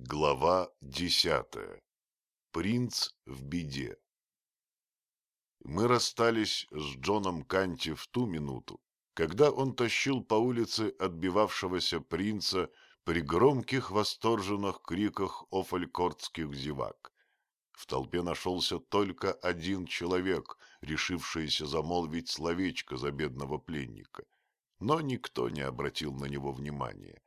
Глава десятая. Принц в беде. Мы расстались с Джоном Канти в ту минуту, когда он тащил по улице отбивавшегося принца при громких восторженных криках офалькортских зевак. В толпе нашелся только один человек, решившийся замолвить словечко за бедного пленника, но никто не обратил на него внимания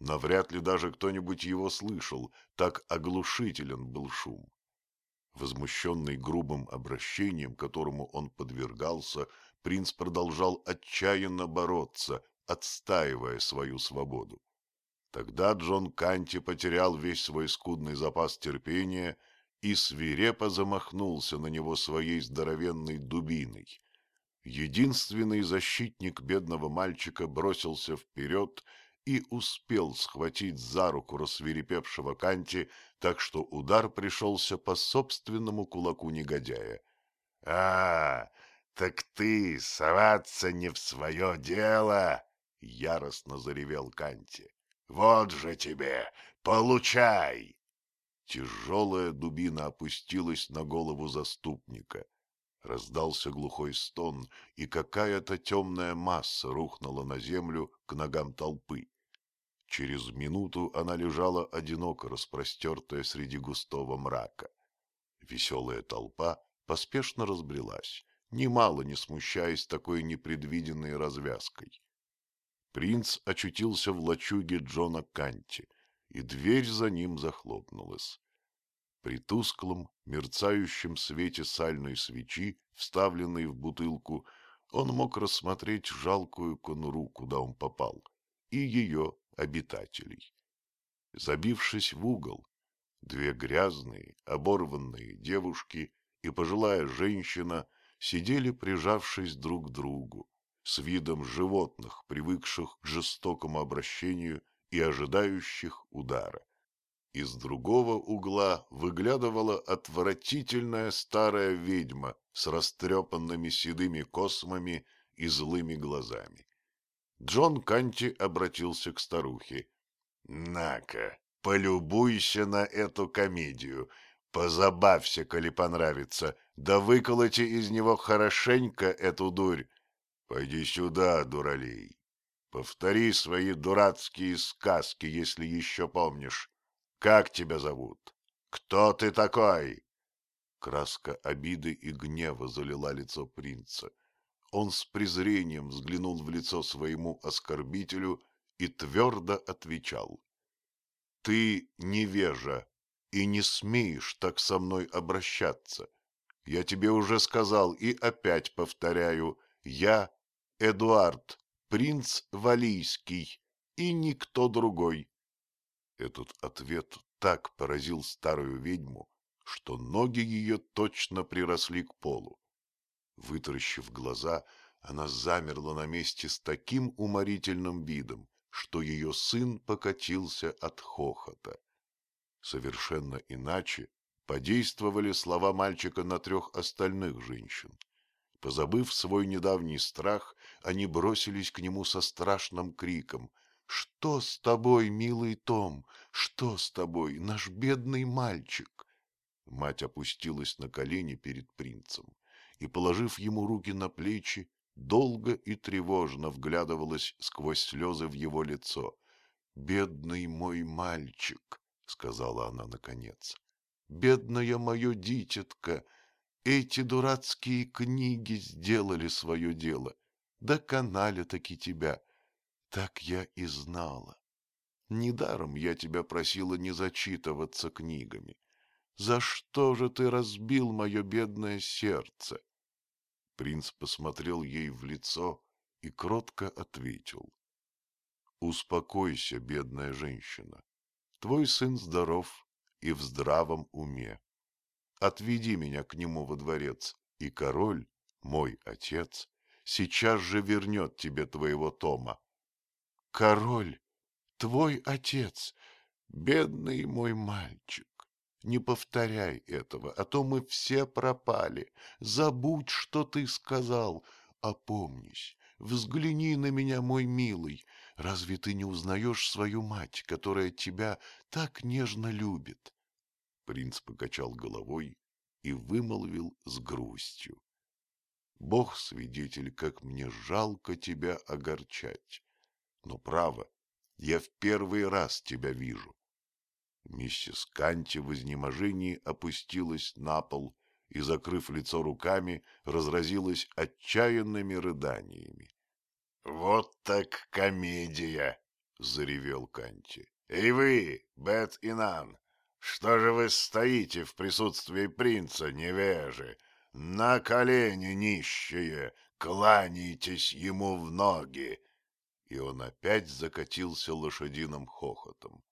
но вряд ли даже кто-нибудь его слышал, так оглушителен был шум. Возмущенный грубым обращением, которому он подвергался, принц продолжал отчаянно бороться, отстаивая свою свободу. Тогда Джон Канти потерял весь свой скудный запас терпения и свирепо замахнулся на него своей здоровенной дубиной. Единственный защитник бедного мальчика бросился вперед и успел схватить за руку рассверепевшего Канти, так что удар пришелся по собственному кулаку негодяя. — А, так ты соваться не в свое дело! — яростно заревел Канти. — Вот же тебе! Получай! Тяжелая дубина опустилась на голову заступника. Раздался глухой стон, и какая-то темная масса рухнула на землю к ногам толпы. Через минуту она лежала одиноко распростертая среди густого мрака. Веселая толпа поспешно разбрелась, немало не смущаясь такой непредвиденной развязкой. Принц очутился в лачуге Джона Канти, и дверь за ним захлопнулась. При тусклом, мерцающем свете сальной свечи, вставленной в бутылку, он мог рассмотреть жалкую конуру, куда он попал, и ее обитателей. Забившись в угол, две грязные, оборванные девушки и пожилая женщина сидели, прижавшись друг к другу, с видом животных, привыкших к жестокому обращению и ожидающих удара. Из другого угла выглядывала отвратительная старая ведьма с растрепанными седыми космами и злыми глазами. Джон Канти обратился к старухе. — На-ка, полюбуйся на эту комедию, позабавься, коли понравится, да выколоти из него хорошенько эту дурь. Пойди сюда, дуралей, повтори свои дурацкие сказки, если еще помнишь. Как тебя зовут? Кто ты такой? Краска обиды и гнева залила лицо принца. Он с презрением взглянул в лицо своему оскорбителю и твердо отвечал. — Ты невежа и не смеешь так со мной обращаться. Я тебе уже сказал и опять повторяю, я Эдуард, принц Валийский и никто другой. Этот ответ так поразил старую ведьму, что ноги ее точно приросли к полу. Вытаращив глаза, она замерла на месте с таким уморительным видом, что ее сын покатился от хохота. Совершенно иначе подействовали слова мальчика на трех остальных женщин. Позабыв свой недавний страх, они бросились к нему со страшным криком что с тобой, милый Том? Что с тобой, наш бедный мальчик? Мать опустилась на колени перед принцем и, положив ему руки на плечи, долго и тревожно вглядывалась сквозь слезы в его лицо. «Бедный мой мальчик», — сказала она наконец, — «бедное мое дитятко, эти дурацкие книги сделали свое дело, доконали-таки тебя, так я и знала. Недаром я тебя просила не зачитываться книгами. За что же ты разбил мое бедное сердце? Принц посмотрел ей в лицо и кротко ответил. Успокойся, бедная женщина. Твой сын здоров и в здравом уме. Отведи меня к нему во дворец, и король, мой отец, сейчас же вернет тебе твоего Тома, король, твой отец, бедный мой мальчик. Не повторяй этого, а то мы все пропали. Забудь, что ты сказал. Опомнись, взгляни на меня, мой милый. разве ты не узнаешь свою мать, которая тебя так нежно любит? Принц покачал головой и вымолвил с грустью. Бог свидетель, как мне жалко тебя огорчать. Но право, я в первый раз тебя вижу. Миссис Канти в изнеможении опустилась на пол и, закрыв лицо руками, разразилась отчаянными рыданиями. — Вот так комедия! — заревел Канти. — И вы, Бет и Нан, что же вы стоите в присутствии принца, невежи? На колени нищие, кланяйтесь ему в ноги! И он опять закатился лошадиным хохотом.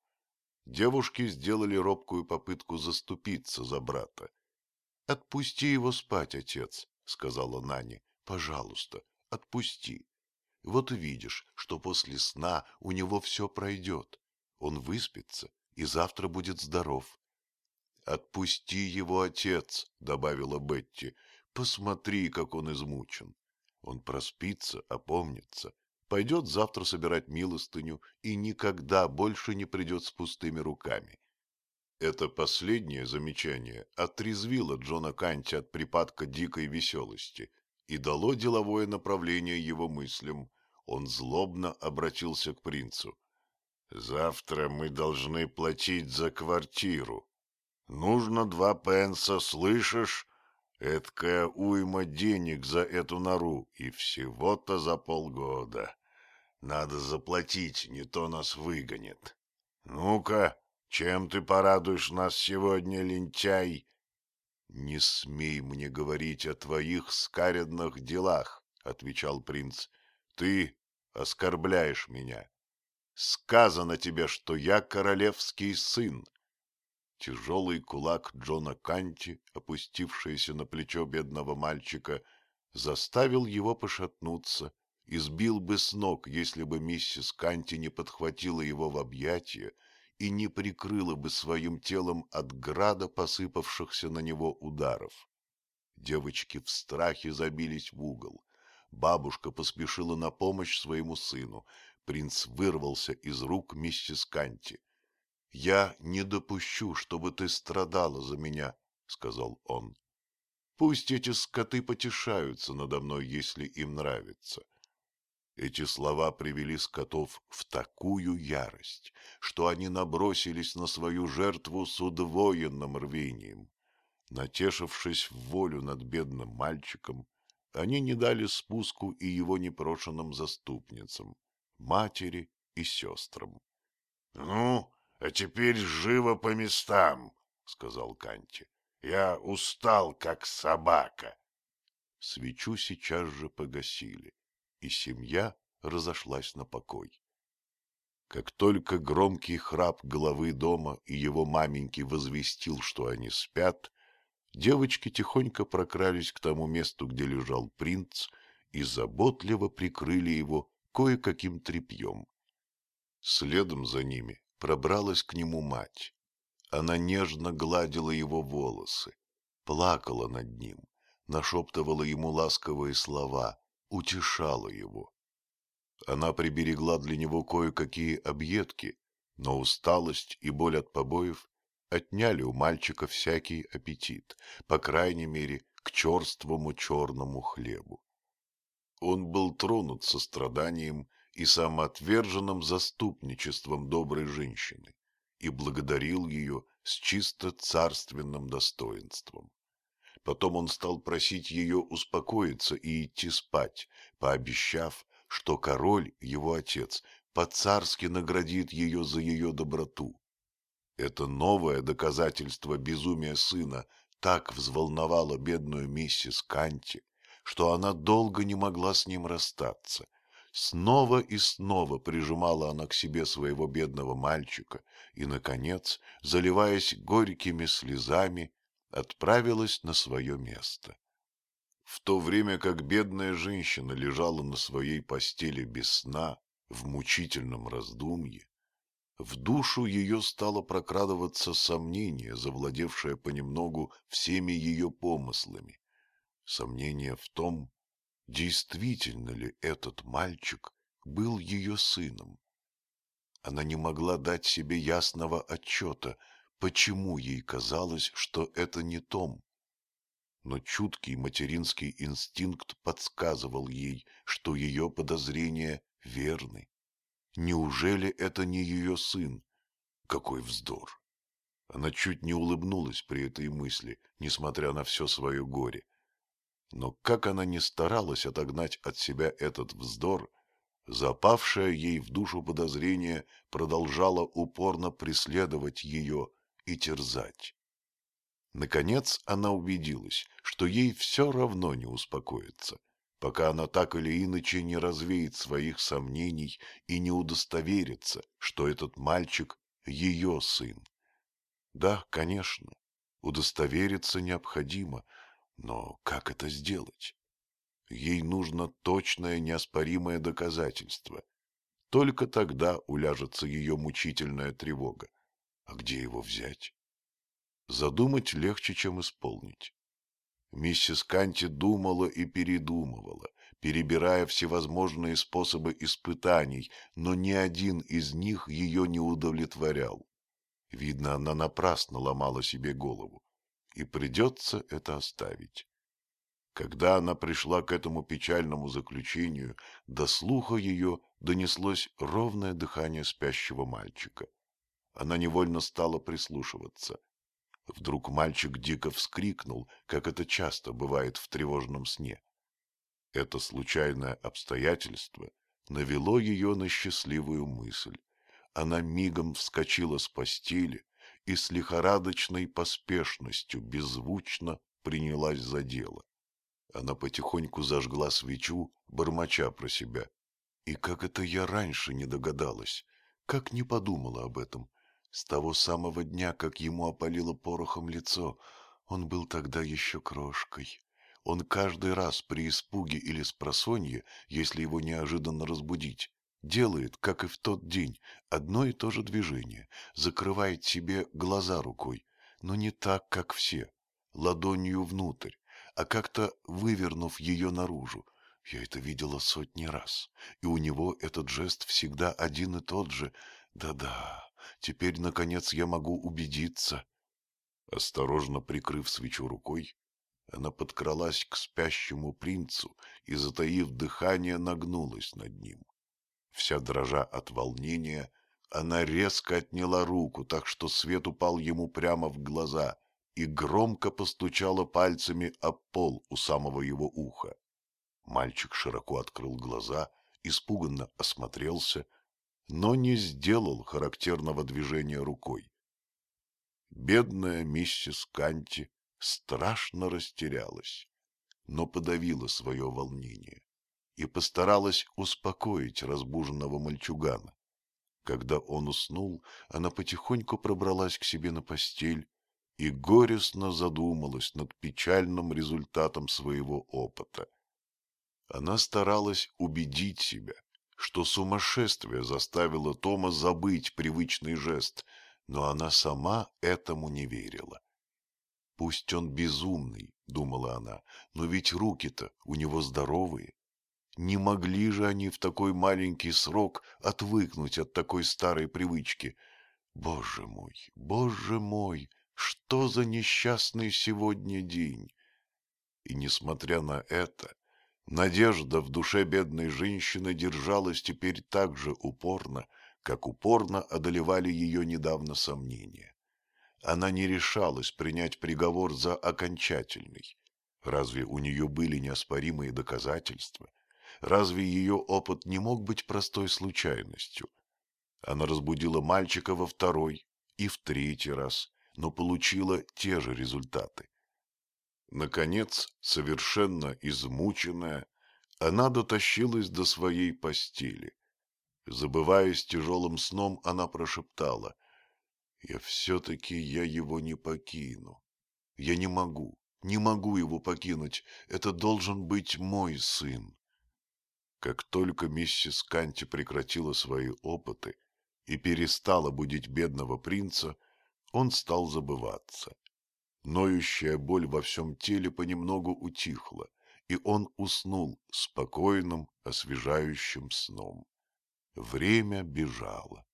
Девушки сделали робкую попытку заступиться за брата. — Отпусти его спать, отец, — сказала Нани. — Пожалуйста, отпусти. Вот увидишь, что после сна у него все пройдет. Он выспится и завтра будет здоров. — Отпусти его, отец, — добавила Бетти. — Посмотри, как он измучен. Он проспится, опомнится, пойдет завтра собирать милостыню и никогда больше не придет с пустыми руками. Это последнее замечание отрезвило Джона Канти от припадка дикой веселости и дало деловое направление его мыслям. Он злобно обратился к принцу. «Завтра мы должны платить за квартиру. Нужно два пенса, слышишь? Эдкая уйма денег за эту нору, и всего-то за полгода. Надо заплатить, не то нас выгонят. Ну-ка, чем ты порадуешь нас сегодня, лентяй? — Не смей мне говорить о твоих скаредных делах, — отвечал принц. — Ты оскорбляешь меня. Сказано тебе, что я королевский сын. Тяжелый кулак Джона Канти, опустившийся на плечо бедного мальчика, заставил его пошатнуться и сбил бы с ног, если бы миссис Канти не подхватила его в объятия и не прикрыла бы своим телом от града посыпавшихся на него ударов. Девочки в страхе забились в угол. Бабушка поспешила на помощь своему сыну. Принц вырвался из рук миссис Канти. — Я не допущу, чтобы ты страдала за меня, — сказал он. — Пусть эти скоты потешаются надо мной, если им нравится. — эти слова привели скотов в такую ярость, что они набросились на свою жертву с удвоенным рвением. Натешившись в волю над бедным мальчиком, они не дали спуску и его непрошенным заступницам, матери и сестрам. — Ну, а теперь живо по местам, — сказал Канти. — Я устал, как собака. Свечу сейчас же погасили и семья разошлась на покой. Как только громкий храп головы дома и его маменьки возвестил, что они спят, девочки тихонько прокрались к тому месту, где лежал принц, и заботливо прикрыли его кое-каким тряпьем. Следом за ними пробралась к нему мать. Она нежно гладила его волосы, плакала над ним, нашептывала ему ласковые слова, утешала его. Она приберегла для него кое-какие объедки, но усталость и боль от побоев отняли у мальчика всякий аппетит, по крайней мере, к черствому черному хлебу. Он был тронут состраданием и самоотверженным заступничеством доброй женщины и благодарил ее с чисто царственным достоинством. Потом он стал просить ее успокоиться и идти спать, пообещав, что король, его отец, по-царски наградит ее за ее доброту. Это новое доказательство безумия сына так взволновало бедную миссис Канти, что она долго не могла с ним расстаться. Снова и снова прижимала она к себе своего бедного мальчика и, наконец, заливаясь горькими слезами, отправилась на свое место. В то время как бедная женщина лежала на своей постели без сна, в мучительном раздумье, в душу ее стало прокрадываться сомнение, завладевшее понемногу всеми ее помыслами. Сомнение в том, действительно ли этот мальчик был ее сыном. Она не могла дать себе ясного отчета, почему ей казалось, что это не Том. Но чуткий материнский инстинкт подсказывал ей, что ее подозрения верны. Неужели это не ее сын? Какой вздор! Она чуть не улыбнулась при этой мысли, несмотря на все свое горе. Но как она ни старалась отогнать от себя этот вздор, запавшее ей в душу подозрение продолжало упорно преследовать ее и терзать. Наконец она убедилась, что ей все равно не успокоиться, пока она так или иначе не развеет своих сомнений и не удостоверится, что этот мальчик – ее сын. Да, конечно, удостовериться необходимо, но как это сделать? Ей нужно точное неоспоримое доказательство. Только тогда уляжется ее мучительная тревога. А где его взять? Задумать легче, чем исполнить. Миссис Канти думала и передумывала, перебирая всевозможные способы испытаний, но ни один из них ее не удовлетворял. Видно, она напрасно ломала себе голову, и придется это оставить. Когда она пришла к этому печальному заключению, до слуха ее донеслось ровное дыхание спящего мальчика. Она невольно стала прислушиваться. Вдруг мальчик дико вскрикнул, как это часто бывает в тревожном сне. Это случайное обстоятельство навело ее на счастливую мысль она мигом вскочила с постели и с лихорадочной поспешностью беззвучно принялась за дело. Она потихоньку зажгла свечу, бормоча про себя. И как это я раньше не догадалась, как не подумала об этом. С того самого дня, как ему опалило порохом лицо, он был тогда еще крошкой. Он каждый раз при испуге или спросонье, если его неожиданно разбудить, Делает, как и в тот день, одно и то же движение, закрывает себе глаза рукой, но не так, как все, ладонью внутрь, а как-то вывернув ее наружу. Я это видела сотни раз, и у него этот жест всегда один и тот же. Да-да, теперь, наконец, я могу убедиться. Осторожно прикрыв свечу рукой, она подкралась к спящему принцу и, затаив дыхание, нагнулась над ним. Вся дрожа от волнения, она резко отняла руку, так что свет упал ему прямо в глаза и громко постучала пальцами об пол у самого его уха. Мальчик широко открыл глаза, испуганно осмотрелся, но не сделал характерного движения рукой. Бедная миссис Канти страшно растерялась, но подавила свое волнение и постаралась успокоить разбуженного мальчугана. Когда он уснул, она потихоньку пробралась к себе на постель и горестно задумалась над печальным результатом своего опыта. Она старалась убедить себя, что сумасшествие заставило Тома забыть привычный жест, но она сама этому не верила. «Пусть он безумный», — думала она, — «но ведь руки-то у него здоровые, не могли же они в такой маленький срок отвыкнуть от такой старой привычки. Боже мой, боже мой, что за несчастный сегодня день! И несмотря на это, надежда в душе бедной женщины держалась теперь так же упорно, как упорно одолевали ее недавно сомнения. Она не решалась принять приговор за окончательный. Разве у нее были неоспоримые доказательства? Разве ее опыт не мог быть простой случайностью? Она разбудила мальчика во второй и в третий раз, но получила те же результаты. Наконец, совершенно измученная, она дотащилась до своей постели. Забываясь тяжелым сном, она прошептала, «Я все-таки я его не покину. Я не могу, не могу его покинуть. Это должен быть мой сын». Как только миссис Канти прекратила свои опыты и перестала будить бедного принца, он стал забываться. Ноющая боль во всем теле понемногу утихла, и он уснул спокойным, освежающим сном. Время бежало.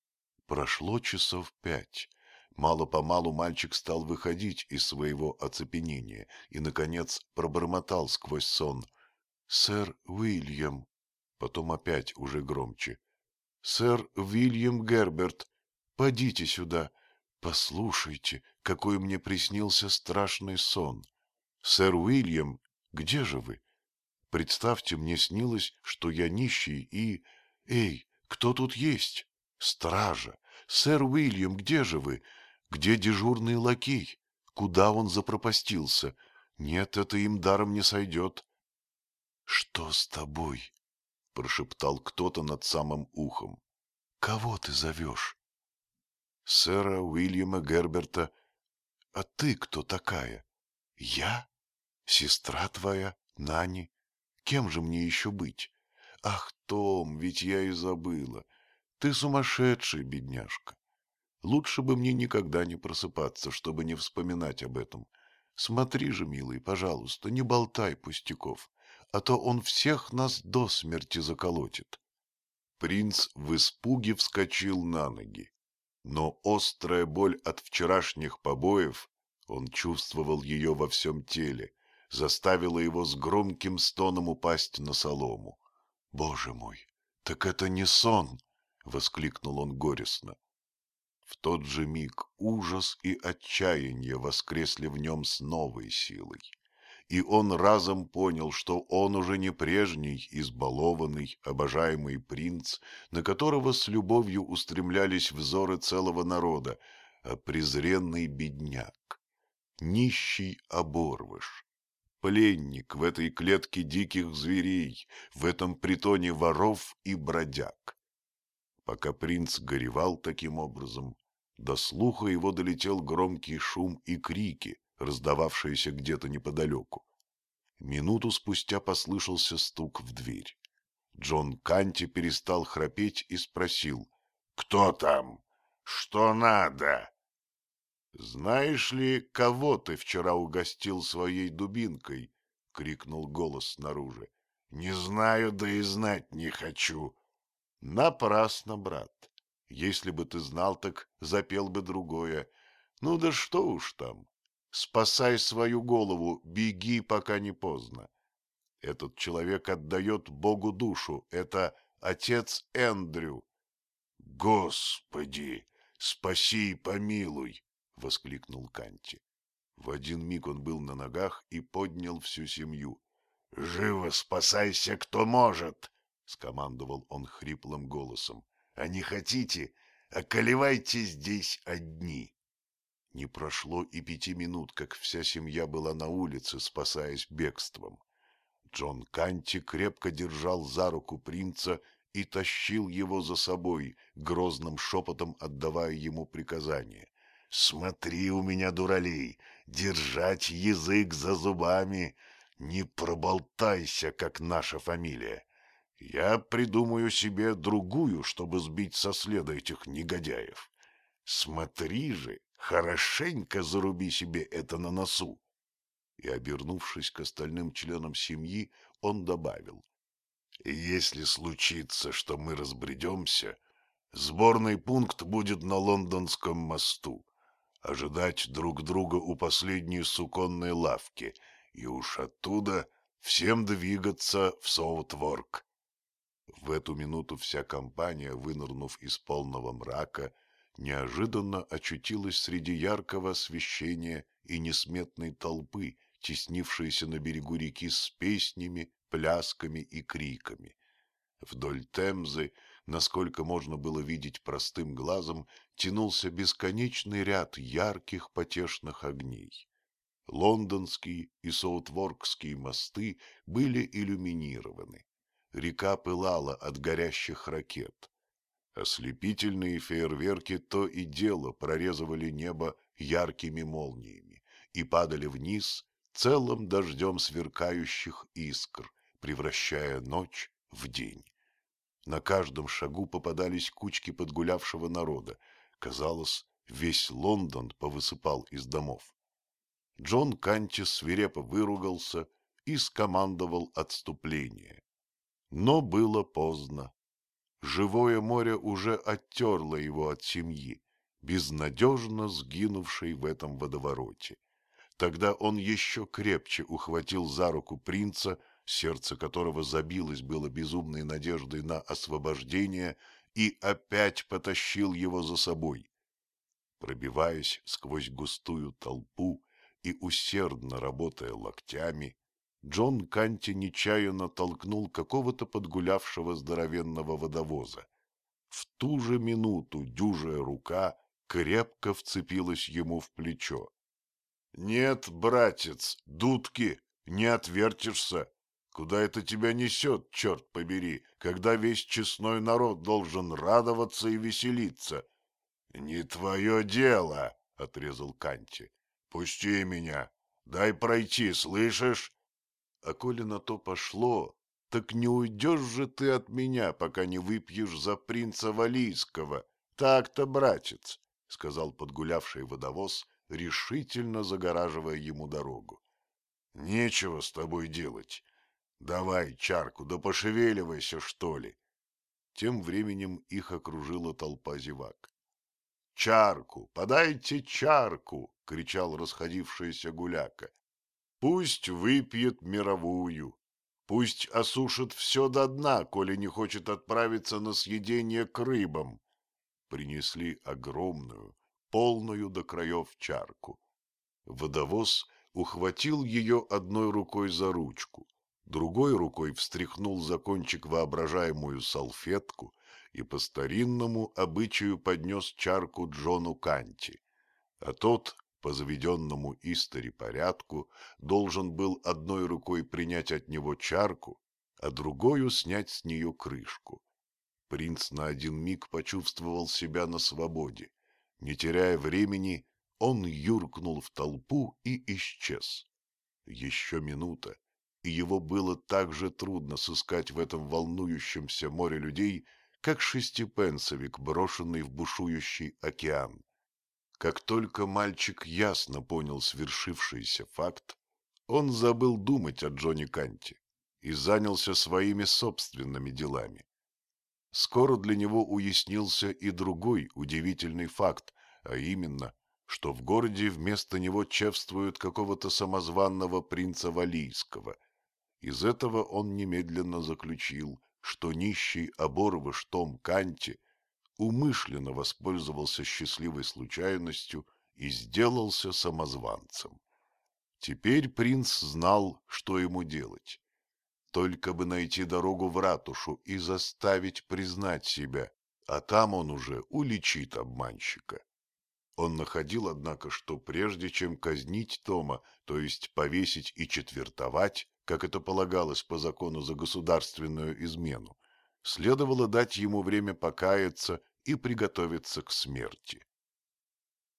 Прошло часов пять. Мало-помалу мальчик стал выходить из своего оцепенения и, наконец, пробормотал сквозь сон. «Сэр Уильям!» Потом опять уже громче. «Сэр Уильям Герберт, подите сюда. Послушайте, какой мне приснился страшный сон. Сэр Уильям, где же вы? Представьте, мне снилось, что я нищий и... Эй, кто тут есть? Стража! Сэр Уильям, где же вы? Где дежурный лакей? Куда он запропастился? Нет, это им даром не сойдет. — Что с тобой? — прошептал кто-то над самым ухом. — Кого ты зовешь? — Сэра Уильяма Герберта. А ты кто такая? — Я? Сестра твоя, Нани? Кем же мне еще быть? Ах, Том, ведь я и забыла. Ты сумасшедший, бедняжка. Лучше бы мне никогда не просыпаться, чтобы не вспоминать об этом. Смотри же, милый, пожалуйста, не болтай пустяков, а то он всех нас до смерти заколотит. Принц в испуге вскочил на ноги. Но острая боль от вчерашних побоев, он чувствовал ее во всем теле, заставила его с громким стоном упасть на солому. «Боже мой, так это не сон!» — воскликнул он горестно. В тот же миг ужас и отчаяние воскресли в нем с новой силой. И он разом понял, что он уже не прежний, избалованный, обожаемый принц, на которого с любовью устремлялись взоры целого народа, а презренный бедняк, нищий оборвыш, пленник в этой клетке диких зверей, в этом притоне воров и бродяг. Пока принц горевал таким образом, до слуха его долетел громкий шум и крики, раздававшиеся где-то неподалеку. Минуту спустя послышался стук в дверь. Джон Канти перестал храпеть и спросил. — Кто там? Что надо? — Знаешь ли, кого ты вчера угостил своей дубинкой? — крикнул голос снаружи. — Не знаю, да и знать не хочу. Напрасно, брат. Если бы ты знал, так запел бы другое. Ну да что уж там. Спасай свою голову, беги, пока не поздно. Этот человек отдает Богу душу. Это отец Эндрю. Господи, спаси и помилуй! — воскликнул Канти. В один миг он был на ногах и поднял всю семью. — Живо спасайся, кто может! — скомандовал он хриплым голосом. — А не хотите, околевайте здесь одни. Не прошло и пяти минут, как вся семья была на улице, спасаясь бегством. Джон Канти крепко держал за руку принца и тащил его за собой, грозным шепотом отдавая ему приказание. «Смотри у меня, дуралей, держать язык за зубами, не проболтайся, как наша фамилия. Я придумаю себе другую, чтобы сбить со следа этих негодяев. Смотри же, хорошенько заруби себе это на носу. И, обернувшись к остальным членам семьи, он добавил. Если случится, что мы разбредемся, сборный пункт будет на лондонском мосту. Ожидать друг друга у последней суконной лавки, и уж оттуда всем двигаться в Соутворк. В эту минуту вся компания, вынырнув из полного мрака, неожиданно очутилась среди яркого освещения и несметной толпы, теснившейся на берегу реки с песнями, плясками и криками. Вдоль Темзы, насколько можно было видеть простым глазом, тянулся бесконечный ряд ярких потешных огней. Лондонские и Соутворкские мосты были иллюминированы. Река пылала от горящих ракет. Ослепительные фейерверки то и дело прорезывали небо яркими молниями и падали вниз целым дождем сверкающих искр, превращая ночь в день. На каждом шагу попадались кучки подгулявшего народа. Казалось, весь Лондон повысыпал из домов. Джон Канти свирепо выругался и скомандовал отступление. Но было поздно. Живое море уже оттерло его от семьи, безнадежно сгинувшей в этом водовороте. Тогда он еще крепче ухватил за руку принца, сердце которого забилось было безумной надеждой на освобождение, и опять потащил его за собой. Пробиваясь сквозь густую толпу и усердно работая локтями, Джон Канти нечаянно толкнул какого-то подгулявшего здоровенного водовоза. В ту же минуту дюжая рука крепко вцепилась ему в плечо. — Нет, братец, дудки, не отвертишься. Куда это тебя несет, черт побери, когда весь честной народ должен радоваться и веселиться? — Не твое дело, — отрезал Канти. — Пусти меня, дай пройти, слышишь? А коли на то пошло, так не уйдешь же ты от меня, пока не выпьешь за принца Валийского. Так-то, братец, — сказал подгулявший водовоз, решительно загораживая ему дорогу. — Нечего с тобой делать. Давай чарку, да пошевеливайся, что ли. Тем временем их окружила толпа зевак. — Чарку, подайте чарку! — кричал расходившаяся гуляка. Пусть выпьет мировую, пусть осушит все до дна, коли не хочет отправиться на съедение к рыбам. Принесли огромную, полную до краев чарку. Водовоз ухватил ее одной рукой за ручку, другой рукой встряхнул за кончик воображаемую салфетку и по старинному обычаю поднес чарку Джону Канти, а тот по заведенному истори порядку, должен был одной рукой принять от него чарку, а другою снять с нее крышку. Принц на один миг почувствовал себя на свободе. Не теряя времени, он юркнул в толпу и исчез. Еще минута, и его было так же трудно сыскать в этом волнующемся море людей, как шестипенсовик, брошенный в бушующий океан. Как только мальчик ясно понял свершившийся факт, он забыл думать о Джонни Канте и занялся своими собственными делами. Скоро для него уяснился и другой удивительный факт, а именно, что в городе вместо него чествуют какого-то самозванного принца Валийского. Из этого он немедленно заключил, что нищий оборвыш Том Канти умышленно воспользовался счастливой случайностью и сделался самозванцем. Теперь принц знал, что ему делать. Только бы найти дорогу в ратушу и заставить признать себя, а там он уже уличит обманщика. Он находил, однако, что прежде чем казнить Тома, то есть повесить и четвертовать, как это полагалось по закону за государственную измену, следовало дать ему время покаяться и приготовиться к смерти.